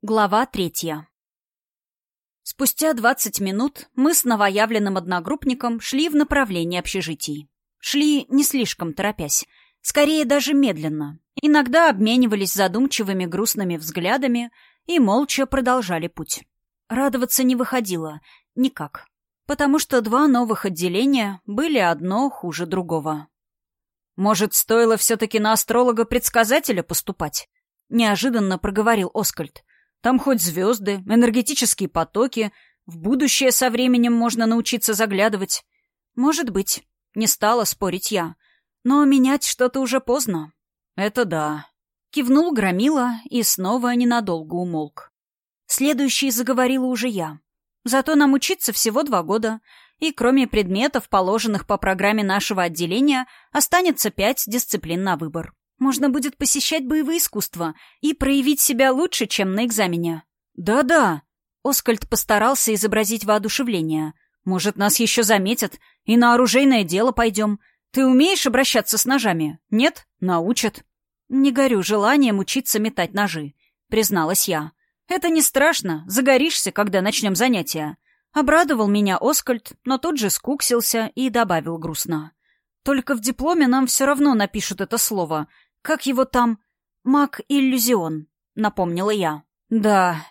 Глава третья. Спустя двадцать минут мы с новоявленным одногруппником шли в направлении общежитий. Шли не слишком торопясь, скорее даже медленно. Иногда обменивались задумчивыми грустными взглядами и молча продолжали путь. Радоваться не выходило. Никак. Потому что два новых отделения были одно хуже другого. «Может, стоило все-таки на астролога-предсказателя поступать?» — неожиданно проговорил Оскальд. Там хоть звезды, энергетические потоки, в будущее со временем можно научиться заглядывать. Может быть, не стала спорить я. Но менять что-то уже поздно. Это да. Кивнул Громила и снова ненадолго умолк. Следующий заговорила уже я. Зато нам учиться всего два года, и кроме предметов, положенных по программе нашего отделения, останется пять дисциплин на выбор. Можно будет посещать боевые искусства и проявить себя лучше, чем на экзамене. Да-да. Оскальд постарался изобразить воодушевление. Может, нас еще заметят, и на оружейное дело пойдем. Ты умеешь обращаться с ножами? Нет? Научат. Не горю желанием учиться метать ножи, призналась я. Это не страшно, загоришься, когда начнем занятия. Обрадовал меня Оскальд, но тут же скуксился и добавил грустно. Только в дипломе нам все равно напишут это слово, как его там? Маг-иллюзион, напомнила я. Да.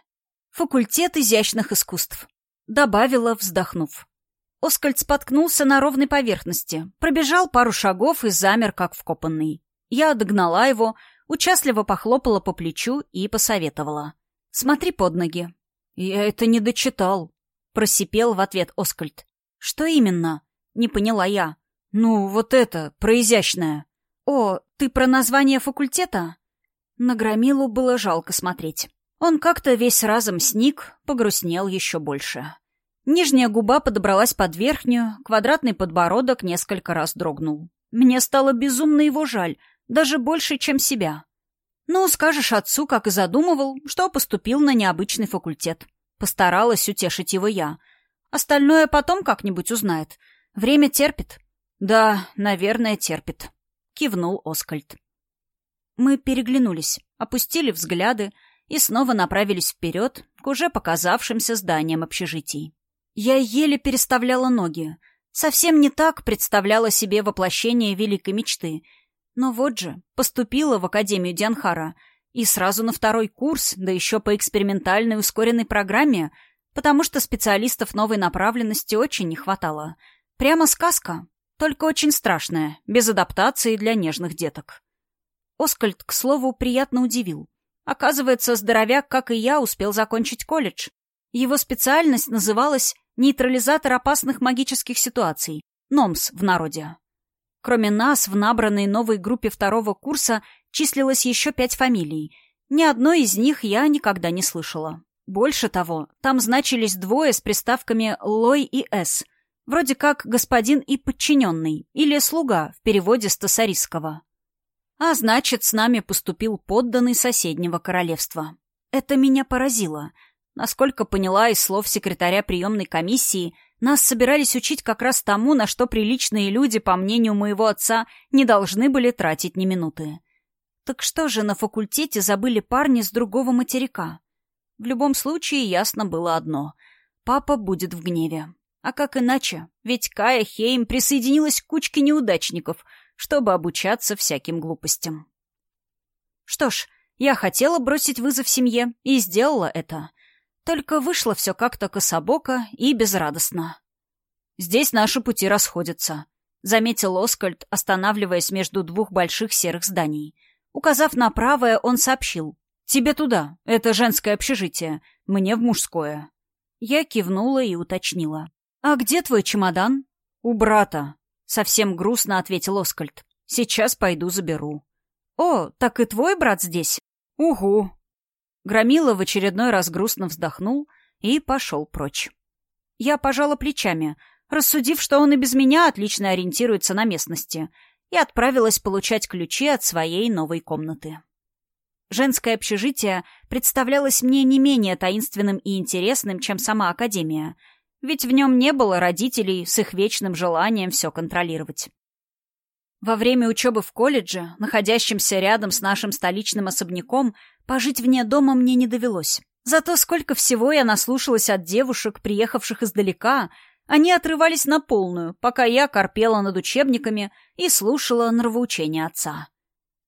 Факультет изящных искусств. Добавила, вздохнув. Оскальд споткнулся на ровной поверхности, пробежал пару шагов и замер, как вкопанный. Я догнала его, участливо похлопала по плечу и посоветовала. «Смотри под ноги». «Я это не дочитал», — просипел в ответ Оскальд. «Что именно?» — не поняла я. «Ну, вот это, про изящное». «О, ты про название факультета?» На Громилу было жалко смотреть. Он как-то весь разом сник, погрустнел еще больше. Нижняя губа подобралась под верхнюю, квадратный подбородок несколько раз дрогнул. Мне стало безумно его жаль, даже больше, чем себя. «Ну, скажешь отцу, как и задумывал, что поступил на необычный факультет». Постаралась утешить его я. Остальное потом как-нибудь узнает. Время терпит. Да, наверное, терпит кивнул Оскальд. Мы переглянулись, опустили взгляды и снова направились вперед к уже показавшимся зданиям общежитий. Я еле переставляла ноги. Совсем не так представляла себе воплощение великой мечты. Но вот же, поступила в Академию Дианхара и сразу на второй курс, да еще по экспериментальной ускоренной программе, потому что специалистов новой направленности очень не хватало. Прямо сказка. Только очень страшная, без адаптации для нежных деток. Оскальд, к слову, приятно удивил. Оказывается, здоровяк, как и я, успел закончить колледж. Его специальность называлась «Нейтрализатор опасных магических ситуаций» — НОМС в народе. Кроме нас, в набранной новой группе второго курса числилось еще пять фамилий. Ни одной из них я никогда не слышала. Больше того, там значились двое с приставками «Лой» и «С», Вроде как господин и подчиненный, или слуга в переводе с тасарисского. А значит, с нами поступил подданный соседнего королевства. Это меня поразило. Насколько поняла из слов секретаря приемной комиссии, нас собирались учить как раз тому, на что приличные люди, по мнению моего отца, не должны были тратить ни минуты. Так что же на факультете забыли парни с другого материка? В любом случае ясно было одно — папа будет в гневе. А как иначе? Ведь Кая Хейм присоединилась к кучке неудачников, чтобы обучаться всяким глупостям. Что ж, я хотела бросить вызов семье и сделала это. Только вышло все как-то кособоко и безрадостно. «Здесь наши пути расходятся», — заметил Оскальд, останавливаясь между двух больших серых зданий. Указав на правое, он сообщил. «Тебе туда. Это женское общежитие. Мне в мужское». Я кивнула и уточнила. «А где твой чемодан?» «У брата», — совсем грустно ответил Оскальд. «Сейчас пойду заберу». «О, так и твой брат здесь?» «Угу». Громила в очередной раз грустно вздохнул и пошел прочь. Я пожала плечами, рассудив, что он и без меня отлично ориентируется на местности, и отправилась получать ключи от своей новой комнаты. Женское общежитие представлялось мне не менее таинственным и интересным, чем сама Академия — ведь в нем не было родителей с их вечным желанием все контролировать. Во время учебы в колледже, находящемся рядом с нашим столичным особняком, пожить вне дома мне не довелось. Зато сколько всего я наслушалась от девушек, приехавших издалека, они отрывались на полную, пока я корпела над учебниками и слушала нравоучения отца.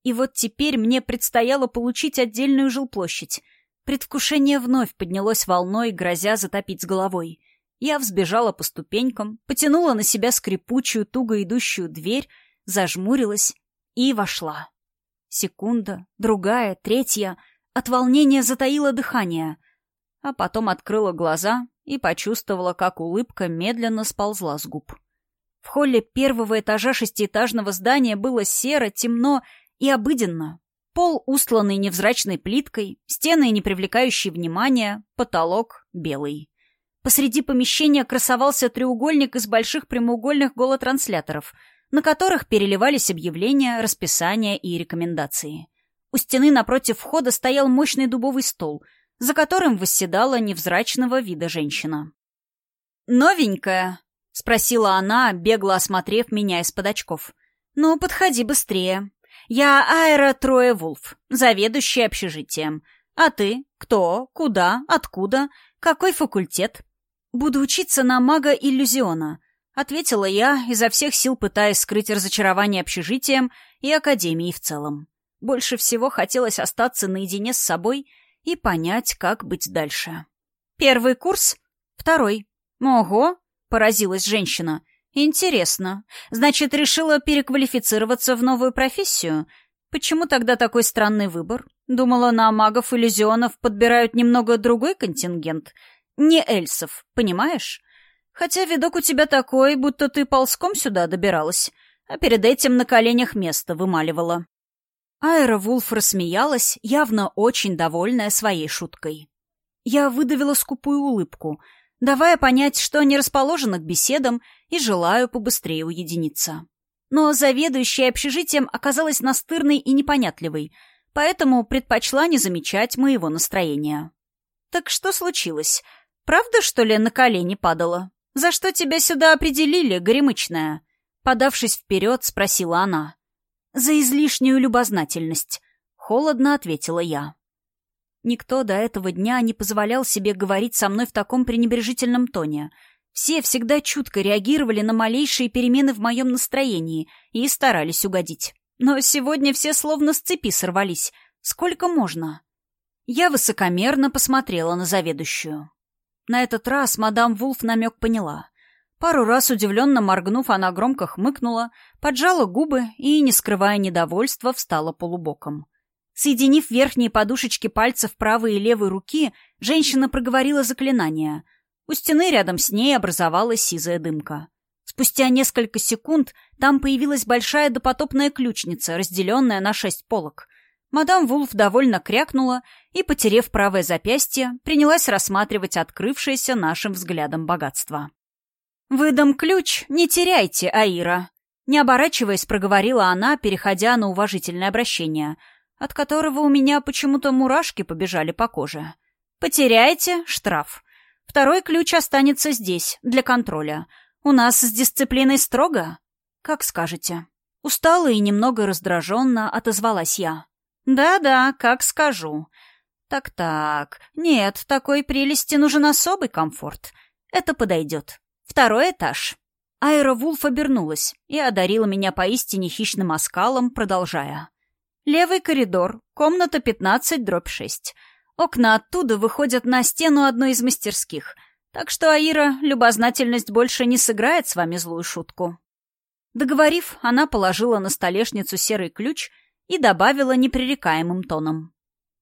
И вот теперь мне предстояло получить отдельную жилплощадь. Предвкушение вновь поднялось волной, грозя затопить с головой. Я взбежала по ступенькам, потянула на себя скрипучую, туго идущую дверь, зажмурилась и вошла. Секунда, другая, третья. От волнения затаило дыхание. А потом открыла глаза и почувствовала, как улыбка медленно сползла с губ. В холле первого этажа шестиэтажного здания было серо, темно и обыденно. Пол, устланный невзрачной плиткой, стены, не привлекающие внимания, потолок белый. Посреди помещения красовался треугольник из больших прямоугольных голотрансляторов, на которых переливались объявления, расписания и рекомендации. У стены напротив входа стоял мощный дубовый стол, за которым восседала невзрачного вида женщина. «Новенькая?» — спросила она, бегло осмотрев меня из-под очков. «Ну, подходи быстрее. Я Айра Троя Вулф, заведующая общежитием. А ты? Кто? Куда? Откуда? Какой факультет?» «Буду учиться на мага-иллюзиона», — ответила я, изо всех сил пытаясь скрыть разочарование общежитием и академией в целом. Больше всего хотелось остаться наедине с собой и понять, как быть дальше. «Первый курс? Второй. Ого!» — поразилась женщина. «Интересно. Значит, решила переквалифицироваться в новую профессию? Почему тогда такой странный выбор? Думала, на магов-иллюзионов подбирают немного другой контингент — не эльсов, понимаешь? Хотя видок у тебя такой, будто ты ползком сюда добиралась, а перед этим на коленях место вымаливала. Айра Вулф рассмеялась, явно очень довольная своей шуткой. Я выдавила скупую улыбку, давая понять, что не расположена к беседам и желаю побыстрее уединиться. Но заведующая общежитием оказалась настырной и непонятливой, поэтому предпочла не замечать моего настроения. «Так что случилось?» Правда, что ли, на колени падала? За что тебя сюда определили, горемычная?» Подавшись вперед, спросила она. «За излишнюю любознательность», — холодно ответила я. Никто до этого дня не позволял себе говорить со мной в таком пренебрежительном тоне. Все всегда чутко реагировали на малейшие перемены в моем настроении и старались угодить. Но сегодня все словно с цепи сорвались. Сколько можно? Я высокомерно посмотрела на заведующую. На этот раз мадам Вулф намек поняла. Пару раз удивленно моргнув, она громко хмыкнула, поджала губы и, не скрывая недовольства, встала полубоком. Соединив верхние подушечки пальцев правой и левой руки, женщина проговорила заклинание. У стены рядом с ней образовалась сизая дымка. Спустя несколько секунд там появилась большая допотопная ключница, разделенная на шесть полок — Мадам Вулф довольно крякнула и, потерев правое запястье, принялась рассматривать открывшееся нашим взглядом богатство. «Выдам ключ, не теряйте, Аира!» Не оборачиваясь, проговорила она, переходя на уважительное обращение, от которого у меня почему-то мурашки побежали по коже. «Потеряете — штраф. Второй ключ останется здесь, для контроля. У нас с дисциплиной строго?» «Как скажете». Устала и немного раздраженно отозвалась я. «Да-да, как скажу». «Так-так. Нет, такой прелести нужен особый комфорт. Это подойдет. Второй этаж». Айра Вулф обернулась и одарила меня поистине хищным оскалом, продолжая. «Левый коридор, комната 15, дробь 6. Окна оттуда выходят на стену одной из мастерских, так что, Аира, любознательность больше не сыграет с вами злую шутку». Договорив, она положила на столешницу серый ключ — и добавила непререкаемым тоном.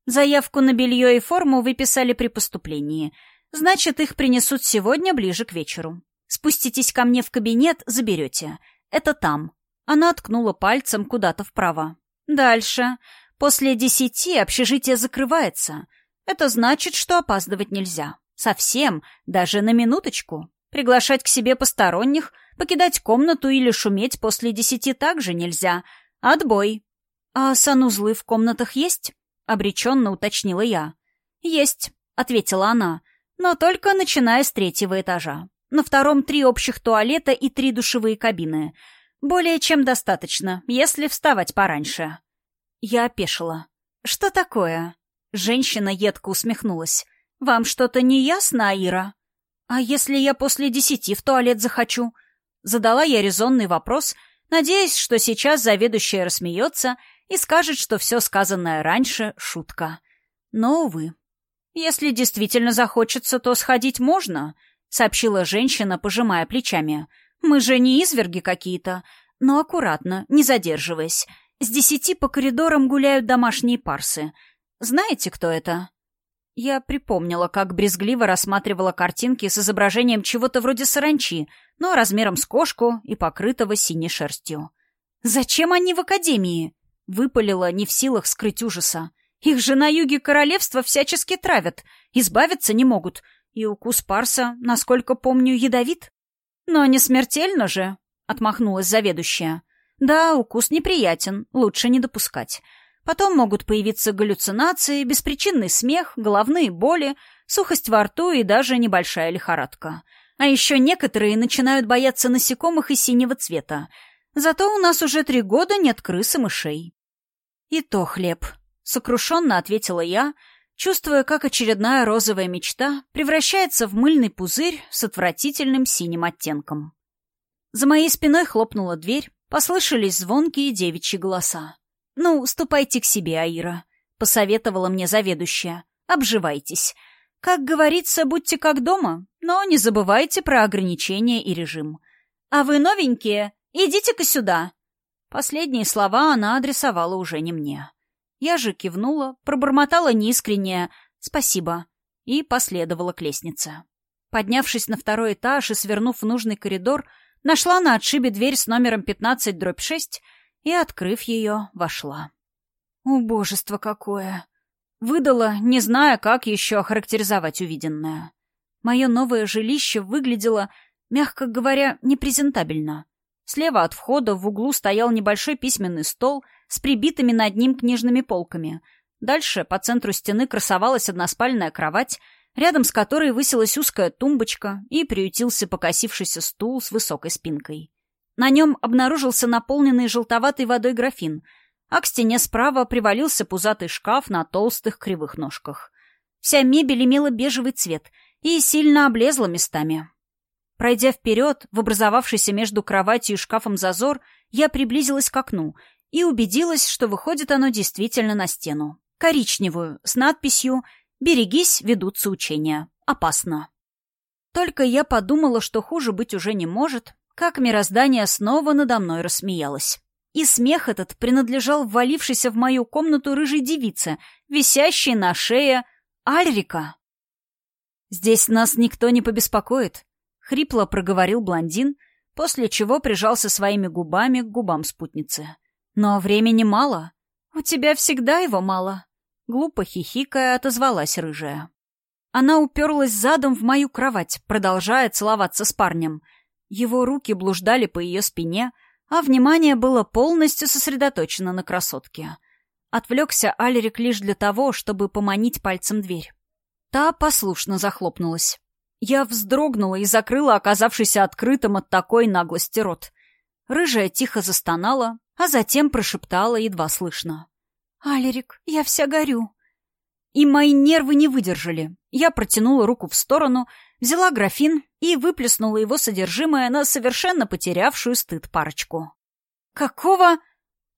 Заявку на белье и форму вы писали при поступлении. Значит, их принесут сегодня ближе к вечеру. Спуститесь ко мне в кабинет, заберете. Это там. Она ткнула пальцем куда-то вправо. Дальше. После десяти общежитие закрывается. Это значит, что опаздывать нельзя. Совсем, даже на минуточку. Приглашать к себе посторонних, покидать комнату или шуметь после десяти также нельзя. Отбой. «А санузлы в комнатах есть?» — обреченно уточнила я. «Есть», — ответила она, — «но только начиная с третьего этажа. На втором три общих туалета и три душевые кабины. Более чем достаточно, если вставать пораньше». Я опешила. «Что такое?» Женщина едко усмехнулась. «Вам что-то не ясно, Аира? А если я после десяти в туалет захочу?» Задала я резонный вопрос, надеясь, что сейчас заведующая рассмеется и скажет, что все сказанное раньше — шутка. Но, увы. «Если действительно захочется, то сходить можно», — сообщила женщина, пожимая плечами. «Мы же не изверги какие-то, но аккуратно, не задерживаясь. С десяти по коридорам гуляют домашние парсы. Знаете, кто это?» Я припомнила, как брезгливо рассматривала картинки с изображением чего-то вроде саранчи, но размером с кошку и покрытого синей шерстью. «Зачем они в академии?» — выпалила, не в силах скрыть ужаса. «Их же на юге королевства всячески травят, избавиться не могут, и укус парса, насколько помню, ядовит». «Но не смертельно же», — отмахнулась заведующая. «Да, укус неприятен, лучше не допускать». Потом могут появиться галлюцинации, беспричинный смех, головные боли, сухость во рту и даже небольшая лихорадка. А еще некоторые начинают бояться насекомых и синего цвета. Зато у нас уже три года нет крыс и мышей. «И то хлеб», — сокрушенно ответила я, чувствуя, как очередная розовая мечта превращается в мыльный пузырь с отвратительным синим оттенком. За моей спиной хлопнула дверь, послышались звонкие девичьи голоса. «Ну, ступайте к себе, Аира», — посоветовала мне заведующая. «Обживайтесь. Как говорится, будьте как дома, но не забывайте про ограничения и режим. А вы новенькие? Идите-ка сюда». Последние слова она адресовала уже не мне. Я же кивнула, пробормотала неискреннее «спасибо» и последовала к лестнице. Поднявшись на второй этаж и свернув в нужный коридор, нашла на отшибе дверь с номером 15-6 и, открыв ее, вошла. Убожество какое! Выдала, не зная, как еще охарактеризовать увиденное. Мое новое жилище выглядело, мягко говоря, непрезентабельно. Слева от входа в углу стоял небольшой письменный стол с прибитыми над ним книжными полками. Дальше по центру стены красовалась односпальная кровать, рядом с которой высилась узкая тумбочка и приютился покосившийся стул с высокой спинкой. На нем обнаружился наполненный желтоватой водой графин, а к стене справа привалился пузатый шкаф на толстых кривых ножках. Вся мебель имела бежевый цвет и сильно облезла местами. Пройдя вперед, в образовавшийся между кроватью и шкафом зазор, я приблизилась к окну и убедилась, что выходит оно действительно на стену. Коричневую, с надписью «Берегись, ведутся учения. Опасно». Только я подумала, что хуже быть уже не может, как мироздание снова надо мной рассмеялось. И смех этот принадлежал ввалившейся в мою комнату рыжей девице, висящей на шее Альрика. «Здесь нас никто не побеспокоит», — хрипло проговорил блондин, после чего прижался своими губами к губам спутницы. «Но времени мало. У тебя всегда его мало», — глупо хихикая отозвалась рыжая. Она уперлась задом в мою кровать, продолжая целоваться с парнем — его руки блуждали по ее спине, а внимание было полностью сосредоточено на красотке. Отвлекся Алерик лишь для того, чтобы поманить пальцем дверь. Та послушно захлопнулась. Я вздрогнула и закрыла оказавшийся открытым от такой наглости рот. Рыжая тихо застонала, а затем прошептала едва слышно. «Алерик, я вся горю». И мои нервы не выдержали. Я протянула руку в сторону, взяла графин и выплеснула его содержимое на совершенно потерявшую стыд парочку. «Какого?»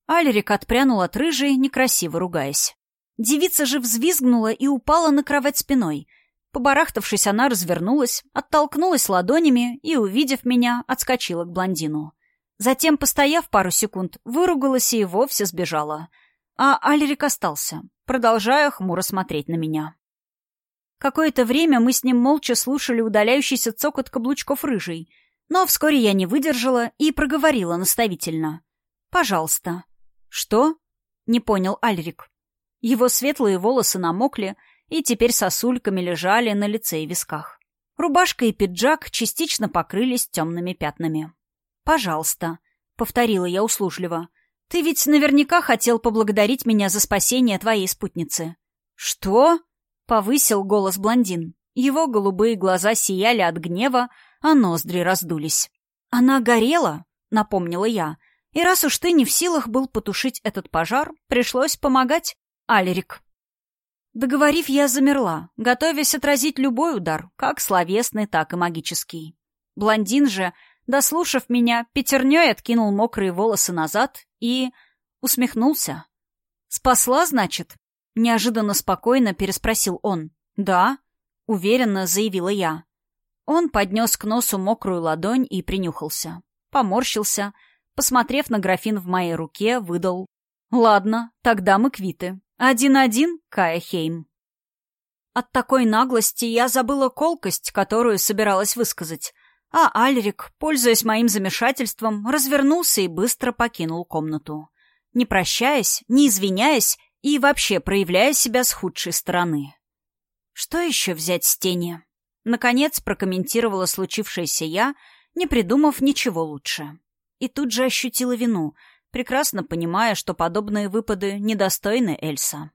Альрик отпрянул от рыжей, некрасиво ругаясь. Девица же взвизгнула и упала на кровать спиной. Побарахтавшись, она развернулась, оттолкнулась ладонями и, увидев меня, отскочила к блондину. Затем, постояв пару секунд, выругалась и вовсе сбежала. А Альрик остался, продолжая хмуро смотреть на меня. Какое-то время мы с ним молча слушали удаляющийся цокот каблучков рыжий, но вскоре я не выдержала и проговорила наставительно. «Пожалуйста». «Что?» — не понял Альрик. Его светлые волосы намокли и теперь сосульками лежали на лице и висках. Рубашка и пиджак частично покрылись темными пятнами. «Пожалуйста», — повторила я услужливо. «Ты ведь наверняка хотел поблагодарить меня за спасение твоей спутницы». «Что?» Повысил голос блондин. Его голубые глаза сияли от гнева, а ноздри раздулись. «Она горела», — напомнила я. «И раз уж ты не в силах был потушить этот пожар, пришлось помогать, Алерик». Договорив, я замерла, готовясь отразить любой удар, как словесный, так и магический. Блондин же, дослушав меня, пятерней откинул мокрые волосы назад и... усмехнулся. «Спасла, значит?» — неожиданно спокойно переспросил он. «Да», — уверенно заявила я. Он поднес к носу мокрую ладонь и принюхался. Поморщился, посмотрев на графин в моей руке, выдал. «Ладно, тогда мы квиты. Один-один, Кая Хейм». От такой наглости я забыла колкость, которую собиралась высказать, а Альрик, пользуясь моим замешательством, развернулся и быстро покинул комнату. Не прощаясь, не извиняясь и вообще проявляя себя с худшей стороны. Что еще взять с тени? Наконец прокомментировала случившееся я, не придумав ничего лучше. И тут же ощутила вину — прекрасно понимая, что подобные выпады недостойны Эльса.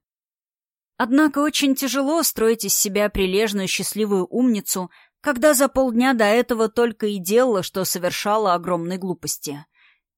Однако очень тяжело строить из себя прилежную счастливую умницу, когда за полдня до этого только и делала, что совершала огромные глупости.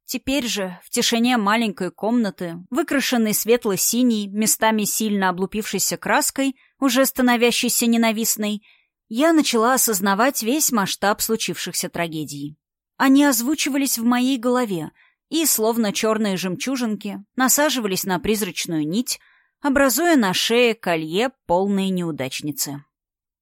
Теперь же, в тишине маленькой комнаты, выкрашенной светло-синей, местами сильно облупившейся краской, уже становящейся ненавистной, я начала осознавать весь масштаб случившихся трагедий. Они озвучивались в моей голове — и, словно черные жемчужинки, насаживались на призрачную нить, образуя на шее колье полные неудачницы.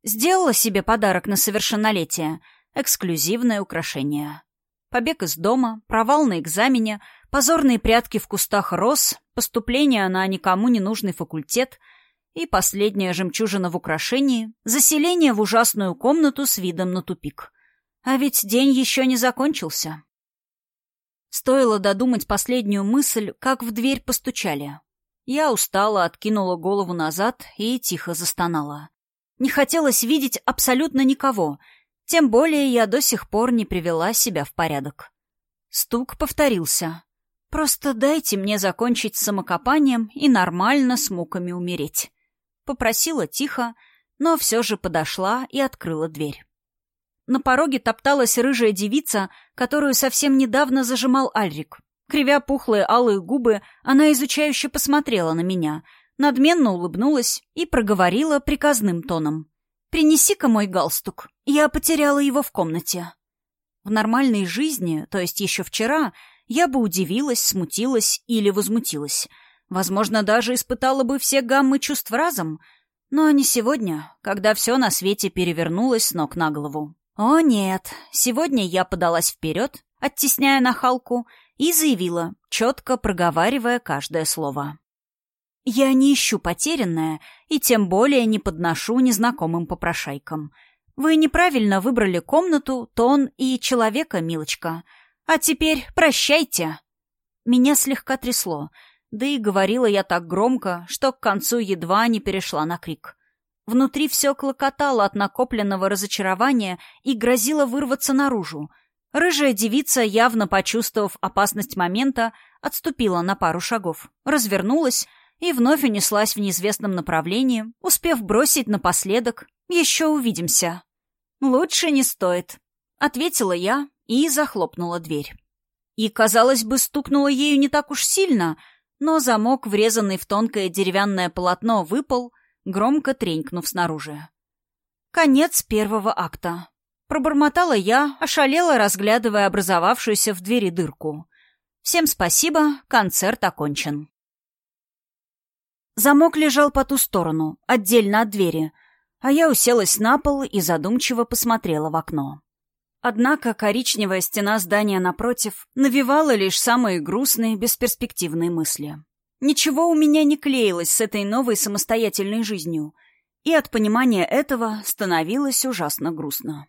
Сделала себе подарок на совершеннолетие — эксклюзивное украшение. Побег из дома, провал на экзамене, позорные прятки в кустах роз, поступление на никому не нужный факультет и последняя жемчужина в украшении — заселение в ужасную комнату с видом на тупик. А ведь день еще не закончился. Стоило додумать последнюю мысль, как в дверь постучали. Я устала, откинула голову назад и тихо застонала. Не хотелось видеть абсолютно никого, тем более я до сих пор не привела себя в порядок. Стук повторился. «Просто дайте мне закончить с самокопанием и нормально с муками умереть». Попросила тихо, но все же подошла и открыла дверь. На пороге топталась рыжая девица, которую совсем недавно зажимал Альрик. Кривя пухлые алые губы, она изучающе посмотрела на меня, надменно улыбнулась и проговорила приказным тоном. «Принеси-ка мой галстук. Я потеряла его в комнате». В нормальной жизни, то есть еще вчера, я бы удивилась, смутилась или возмутилась. Возможно, даже испытала бы все гаммы чувств разом. Но не сегодня, когда все на свете перевернулось с ног на голову. О нет, сегодня я подалась вперед, оттесняя нахалку, и заявила, четко проговаривая каждое слово. «Я не ищу потерянное и тем более не подношу незнакомым попрошайкам. Вы неправильно выбрали комнату, тон и человека, милочка. А теперь прощайте!» Меня слегка трясло, да и говорила я так громко, что к концу едва не перешла на крик. Внутри все клокотало от накопленного разочарования и грозило вырваться наружу. Рыжая девица, явно почувствовав опасность момента, отступила на пару шагов, развернулась и вновь унеслась в неизвестном направлении, успев бросить напоследок «Еще увидимся». «Лучше не стоит», — ответила я и захлопнула дверь. И, казалось бы, стукнула ею не так уж сильно, но замок, врезанный в тонкое деревянное полотно, выпал — громко тренькнув снаружи. Конец первого акта. Пробормотала я, ошалела, разглядывая образовавшуюся в двери дырку. Всем спасибо, концерт окончен. Замок лежал по ту сторону, отдельно от двери, а я уселась на пол и задумчиво посмотрела в окно. Однако коричневая стена здания напротив навевала лишь самые грустные, бесперспективные мысли. Ничего у меня не клеилось с этой новой самостоятельной жизнью, и от понимания этого становилось ужасно грустно.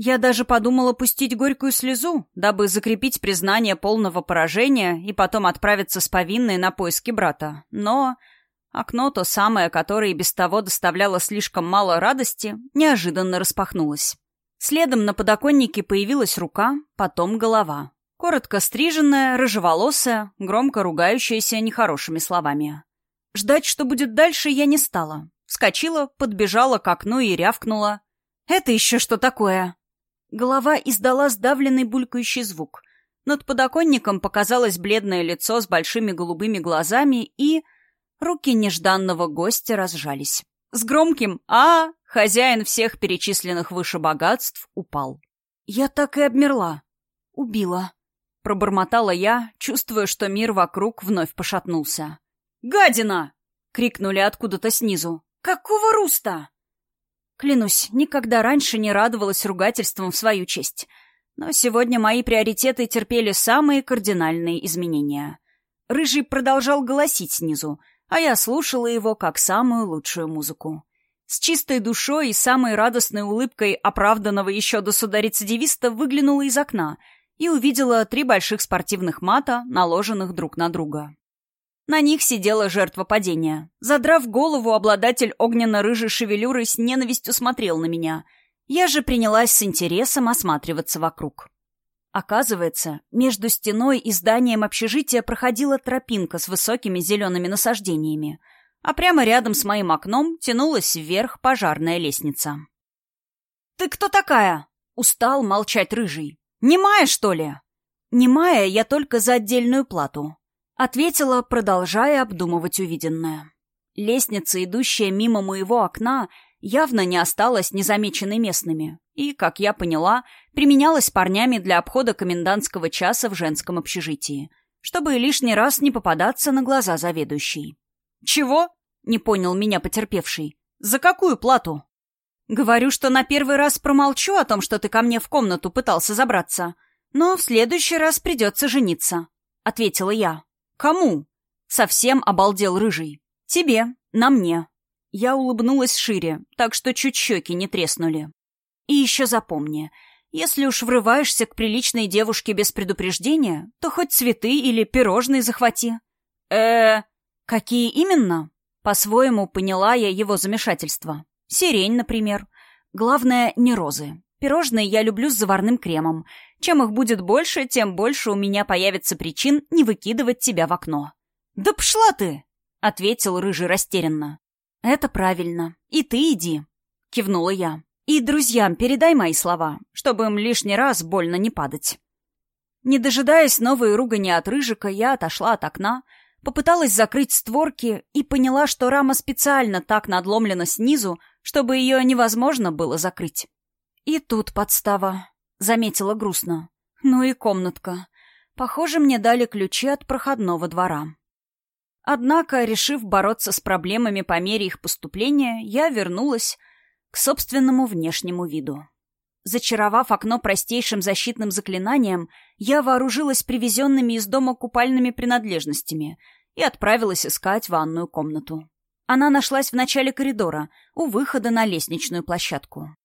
Я даже подумала пустить горькую слезу, дабы закрепить признание полного поражения и потом отправиться с повинной на поиски брата. Но окно, то самое, которое и без того доставляло слишком мало радости, неожиданно распахнулось. Следом на подоконнике появилась рука, потом голова. Коротко стриженная, рыжеволосая, громко ругающаяся нехорошими словами. Ждать, что будет дальше, я не стала. Вскочила, подбежала к окну и рявкнула. «Это еще что такое?» Голова издала сдавленный булькающий звук. Над подоконником показалось бледное лицо с большими голубыми глазами и... Руки нежданного гостя разжались. С громким «А!» хозяин всех перечисленных выше богатств упал. Я так и обмерла. Убила. Пробормотала я, чувствуя, что мир вокруг вновь пошатнулся. «Гадина!» — крикнули откуда-то снизу. «Какого руста?» Клянусь, никогда раньше не радовалась ругательствам в свою честь. Но сегодня мои приоритеты терпели самые кардинальные изменения. Рыжий продолжал голосить снизу, а я слушала его как самую лучшую музыку. С чистой душой и самой радостной улыбкой оправданного еще до суда рецидивиста выглянула из окна и увидела три больших спортивных мата, наложенных друг на друга. На них сидела жертва падения. Задрав голову, обладатель огненно-рыжей шевелюры с ненавистью смотрел на меня. Я же принялась с интересом осматриваться вокруг. Оказывается, между стеной и зданием общежития проходила тропинка с высокими зелеными насаждениями, а прямо рядом с моим окном тянулась вверх пожарная лестница. «Ты кто такая?» — устал молчать рыжий. «Немая, что ли?» «Немая я только за отдельную плату. Ответила, продолжая обдумывать увиденное. Лестница, идущая мимо моего окна, явно не осталась незамеченной местными и, как я поняла, применялась парнями для обхода комендантского часа в женском общежитии, чтобы лишний раз не попадаться на глаза заведующей. «Чего?» — не понял меня потерпевший. «За какую плату?» «Говорю, что на первый раз промолчу о том, что ты ко мне в комнату пытался забраться, но в следующий раз придется жениться», — ответила я. «Кому?» — совсем обалдел рыжий. «Тебе, на мне». Я улыбнулась шире, так что чуть щеки не треснули. «И еще запомни, если уж врываешься к приличной девушке без предупреждения, то хоть цветы или пирожные захвати». э Какие именно?» По-своему поняла я его замешательство. Сирень, например. Главное, не розы. Пирожные я люблю с заварным кремом. Чем их будет больше, тем больше у меня появится причин не выкидывать тебя в окно. «Да пшла ты!» — ответил Рыжий растерянно. «Это правильно. И ты иди», — кивнула я. «И друзьям передай мои слова, чтобы им лишний раз больно не падать». Не дожидаясь новой ругани от Рыжика, я отошла от окна, попыталась закрыть створки и поняла, что рама специально так надломлена снизу, чтобы ее невозможно было закрыть. «И тут подстава», — заметила грустно. «Ну и комнатка. Похоже, мне дали ключи от проходного двора». Однако, решив бороться с проблемами по мере их поступления, я вернулась к собственному внешнему виду. Зачаровав окно простейшим защитным заклинанием, я вооружилась привезенными из дома купальными принадлежностями и отправилась искать ванную комнату. Она нашлась в начале коридора, у выхода на лестничную площадку.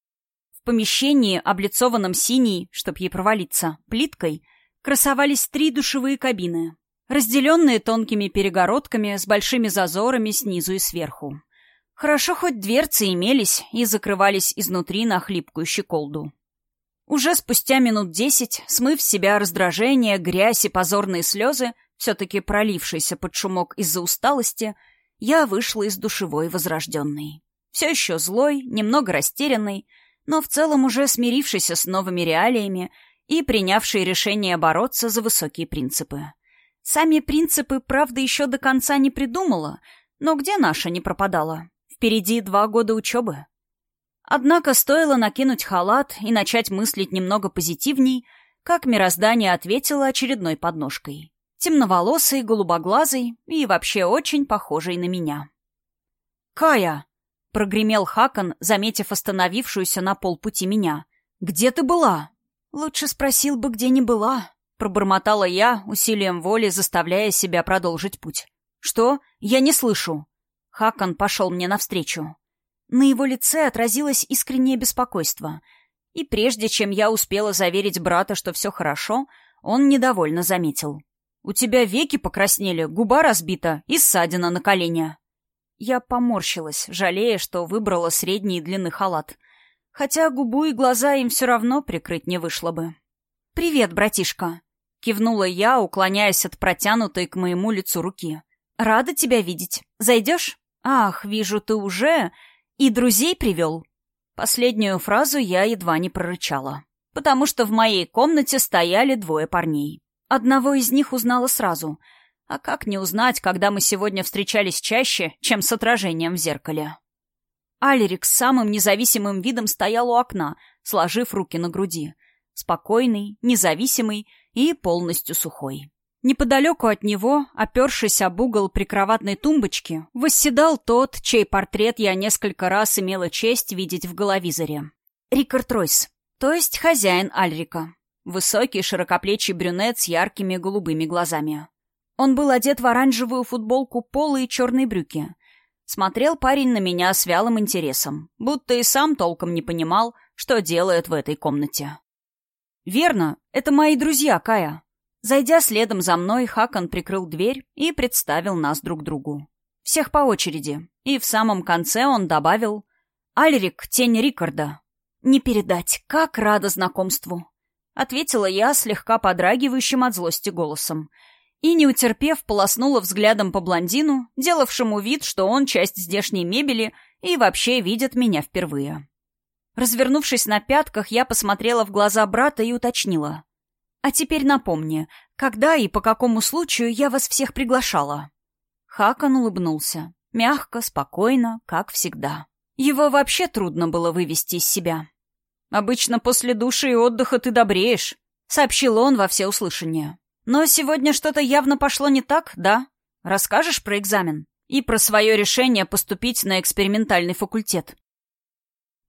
В помещении, облицованном синей, чтоб ей провалиться, плиткой, красовались три душевые кабины, разделенные тонкими перегородками с большими зазорами снизу и сверху. Хорошо хоть дверцы имелись и закрывались изнутри на хлипкую щеколду. Уже спустя минут десять, смыв с себя раздражение, грязь и позорные слезы, все-таки пролившиеся под шумок из-за усталости, я вышла из душевой возрожденной. Все еще злой, немного растерянной, но в целом уже смирившийся с новыми реалиями и принявший решение бороться за высокие принципы. Сами принципы, правда, еще до конца не придумала, но где наша не пропадала? Впереди два года учебы. Однако стоило накинуть халат и начать мыслить немного позитивней, как мироздание ответило очередной подножкой. Темноволосый, голубоглазый и вообще очень похожий на меня. «Кая!» Прогремел Хакон, заметив остановившуюся на полпути меня. «Где ты была?» «Лучше спросил бы, где не была», — пробормотала я, усилием воли заставляя себя продолжить путь. «Что? Я не слышу». Хакон пошел мне навстречу. На его лице отразилось искреннее беспокойство. И прежде чем я успела заверить брата, что все хорошо, он недовольно заметил. «У тебя веки покраснели, губа разбита и ссадина на колене». Я поморщилась, жалея, что выбрала средний и длинный халат. Хотя губу и глаза им все равно прикрыть не вышло бы. «Привет, братишка!» — кивнула я, уклоняясь от протянутой к моему лицу руки. «Рада тебя видеть. Зайдешь? Ах, вижу, ты уже... И друзей привел?» Последнюю фразу я едва не прорычала, потому что в моей комнате стояли двое парней. Одного из них узнала сразу — А как не узнать, когда мы сегодня встречались чаще, чем с отражением в зеркале? Алерик с самым независимым видом стоял у окна, сложив руки на груди. Спокойный, независимый и полностью сухой. Неподалеку от него, опершись об угол прикроватной тумбочки, восседал тот, чей портрет я несколько раз имела честь видеть в головизоре. Рикард Ройс, то есть хозяин Альрика. Высокий, широкоплечий брюнет с яркими голубыми глазами. Он был одет в оранжевую футболку пола и черные брюки. Смотрел парень на меня с вялым интересом, будто и сам толком не понимал, что делает в этой комнате. «Верно, это мои друзья, Кая», Зайдя следом за мной, Хакон прикрыл дверь и представил нас друг другу. Всех по очереди. И в самом конце он добавил «Альрик — тень Рикарда». «Не передать, как рада знакомству!» — ответила я слегка подрагивающим от злости голосом. И, не утерпев, полоснула взглядом по блондину, делавшему вид, что он часть здешней мебели и вообще видит меня впервые. Развернувшись на пятках, я посмотрела в глаза брата и уточнила. А теперь напомни, когда и по какому случаю я вас всех приглашала?» Хакон улыбнулся. Мягко, спокойно, как всегда. Его вообще трудно было вывести из себя. «Обычно после души и отдыха ты добреешь», — сообщил он во всеуслышание. «Но сегодня что-то явно пошло не так, да? Расскажешь про экзамен? И про свое решение поступить на экспериментальный факультет?»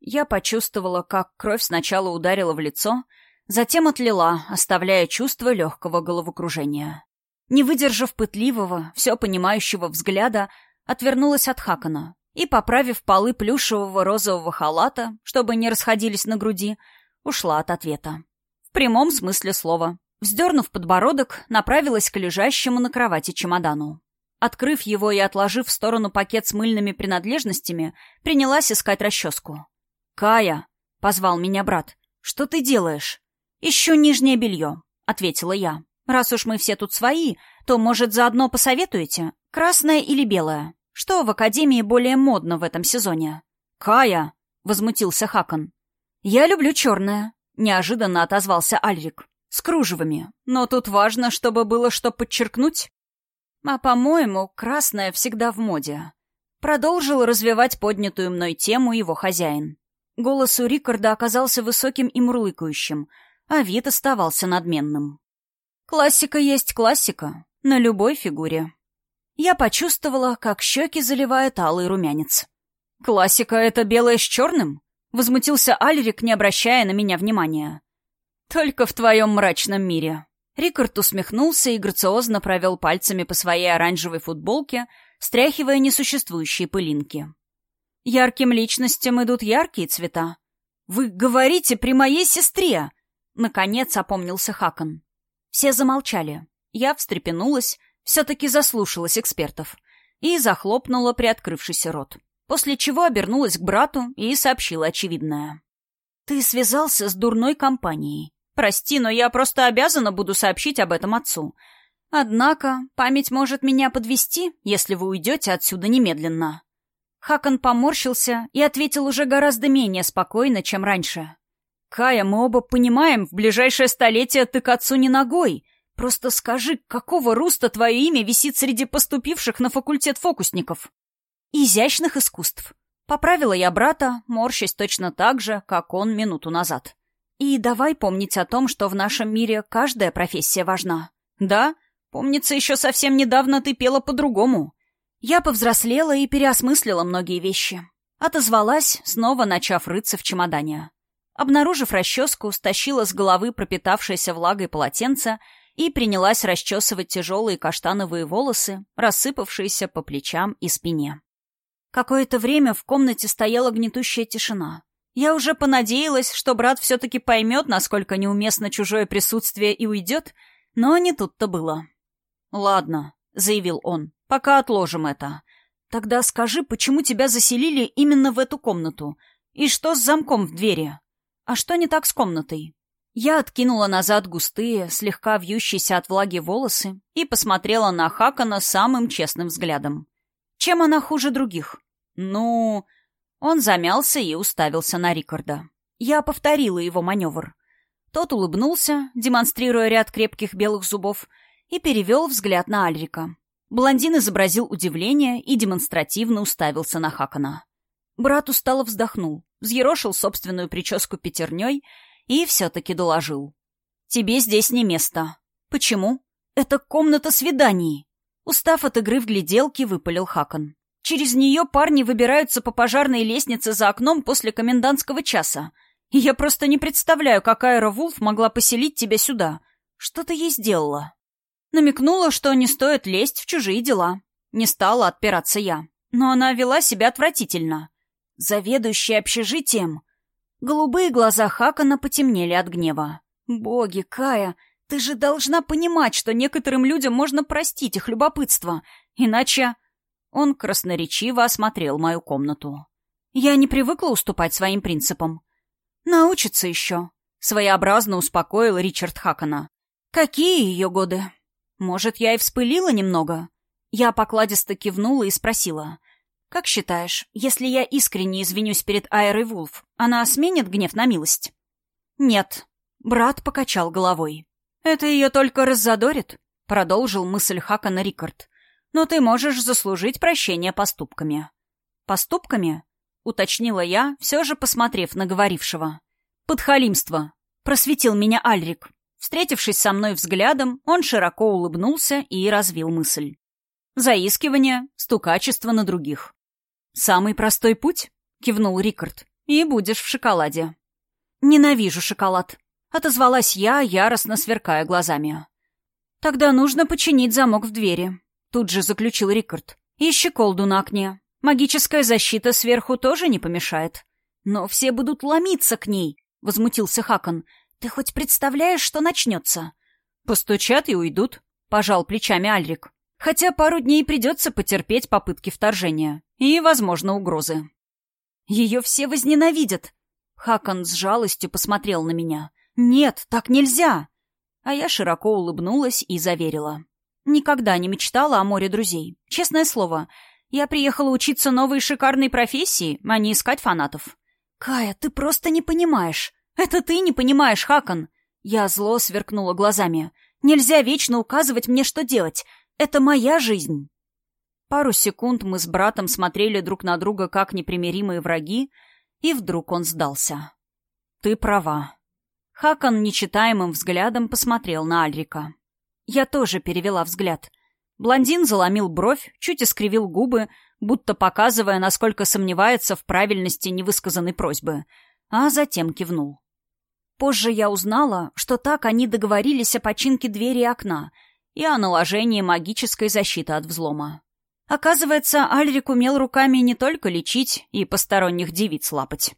Я почувствовала, как кровь сначала ударила в лицо, Затем отлила, оставляя чувство легкого головокружения. Не выдержав пытливого, все понимающего взгляда, отвернулась от Хакана и, поправив полы плюшевого розового халата, чтобы не расходились на груди, ушла от ответа. В прямом смысле слова. Вздернув подбородок, направилась к лежащему на кровати чемодану. Открыв его и отложив в сторону пакет с мыльными принадлежностями, принялась искать расческу. «Кая!» — позвал меня брат. «Что ты делаешь?» «Ищу нижнее белье», — ответила я. «Раз уж мы все тут свои, то, может, заодно посоветуете? Красное или белое? Что в Академии более модно в этом сезоне?» «Кая!» — возмутился Хакон. «Я люблю черное», — неожиданно отозвался Альрик. «С кружевами. Но тут важно, чтобы было что подчеркнуть». «А, по-моему, красное всегда в моде». Продолжил развивать поднятую мной тему его хозяин. Голос у Рикарда оказался высоким и мурлыкающим — а вид оставался надменным. Классика есть классика, на любой фигуре. Я почувствовала, как щеки заливает алый румянец. «Классика — это белое с черным?» — возмутился Альрик, не обращая на меня внимания. «Только в твоем мрачном мире». Рикард усмехнулся и грациозно провел пальцами по своей оранжевой футболке, стряхивая несуществующие пылинки. «Ярким личностям идут яркие цвета. Вы говорите при моей сестре!» Наконец опомнился Хакон. Все замолчали. Я встрепенулась, все-таки заслушалась экспертов и захлопнула приоткрывшийся рот. После чего обернулась к брату и сообщила очевидное. «Ты связался с дурной компанией. Прости, но я просто обязана буду сообщить об этом отцу. Однако память может меня подвести, если вы уйдете отсюда немедленно». Хакон поморщился и ответил уже гораздо менее спокойно, чем раньше. «Кая, мы оба понимаем, в ближайшее столетие ты к отцу не ногой. Просто скажи, какого руста твое имя висит среди поступивших на факультет фокусников?» «Изящных искусств». Поправила я брата, морщась точно так же, как он минуту назад. «И давай помнить о том, что в нашем мире каждая профессия важна». «Да? Помнится, еще совсем недавно ты пела по-другому». Я повзрослела и переосмыслила многие вещи. Отозвалась, снова начав рыться в чемодане. Обнаружив расческу, стащила с головы пропитавшееся влагой полотенце и принялась расчесывать тяжелые каштановые волосы, рассыпавшиеся по плечам и спине. Какое-то время в комнате стояла гнетущая тишина. Я уже понадеялась, что брат все-таки поймет, насколько неуместно чужое присутствие и уйдет, но не тут-то было. «Ладно», — заявил он, — «пока отложим это. Тогда скажи, почему тебя заселили именно в эту комнату? И что с замком в двери?» «А что не так с комнатой?» Я откинула назад густые, слегка вьющиеся от влаги волосы и посмотрела на Хакана самым честным взглядом. «Чем она хуже других?» «Ну...» Он замялся и уставился на Рикарда. Я повторила его маневр. Тот улыбнулся, демонстрируя ряд крепких белых зубов, и перевел взгляд на Альрика. Блондин изобразил удивление и демонстративно уставился на Хакана. Брат устало вздохнул, взъерошил собственную прическу пятерней и все-таки доложил. «Тебе здесь не место». «Почему?» «Это комната свиданий». Устав от игры в гляделки, выпалил Хакан. «Через нее парни выбираются по пожарной лестнице за окном после комендантского часа. Я просто не представляю, как Айра могла поселить тебя сюда. Что ты ей сделала?» Намекнула, что не стоит лезть в чужие дела. Не стала отпираться я. Но она вела себя отвратительно. Заведующий общежитием. Голубые глаза Хакана потемнели от гнева. «Боги, Кая, ты же должна понимать, что некоторым людям можно простить их любопытство. Иначе...» Он красноречиво осмотрел мою комнату. Я не привыкла уступать своим принципам. «Научится еще», — своеобразно успокоил Ричард Хакана. «Какие ее годы? Может, я и вспылила немного? Я покладисто кивнула и спросила. «Как считаешь, если я искренне извинюсь перед Айрой Вулф, она сменит гнев на милость?» «Нет». Брат покачал головой. «Это ее только раззадорит», — продолжил мысль Хакана Рикард. «Но ты можешь заслужить прощение поступками». «Поступками?» — уточнила я, все же посмотрев на говорившего. «Подхалимство», — просветил меня Альрик. Встретившись со мной взглядом, он широко улыбнулся и развил мысль. Заискивание, стукачество на других. «Самый простой путь?» — кивнул Рикард. «И будешь в шоколаде». «Ненавижу шоколад», — отозвалась я, яростно сверкая глазами. «Тогда нужно починить замок в двери», — тут же заключил Рикард. «И щеколду на окне. Магическая защита сверху тоже не помешает». «Но все будут ломиться к ней», — возмутился Хакон. «Ты хоть представляешь, что начнется?» «Постучат и уйдут», — пожал плечами Альрик. «Хотя пару дней придется потерпеть попытки вторжения. И, возможно, угрозы». «Ее все возненавидят!» Хакон с жалостью посмотрел на меня. «Нет, так нельзя!» А я широко улыбнулась и заверила. Никогда не мечтала о море друзей. Честное слово, я приехала учиться новой шикарной профессии, а не искать фанатов. «Кая, ты просто не понимаешь. «Это ты не понимаешь, Хакон!» Я зло сверкнула глазами. «Нельзя вечно указывать мне, что делать. Это моя жизнь!» Пару секунд мы с братом смотрели друг на друга как непримиримые враги, и вдруг он сдался. «Ты права». Хакон нечитаемым взглядом посмотрел на Альрика. Я тоже перевела взгляд. Блондин заломил бровь, чуть искривил губы, будто показывая, насколько сомневается в правильности невысказанной просьбы, а затем кивнул. Позже я узнала, что так они договорились о починке двери и окна и о наложении магической защиты от взлома. Оказывается, Альрик умел руками не только лечить и посторонних девиц лапать.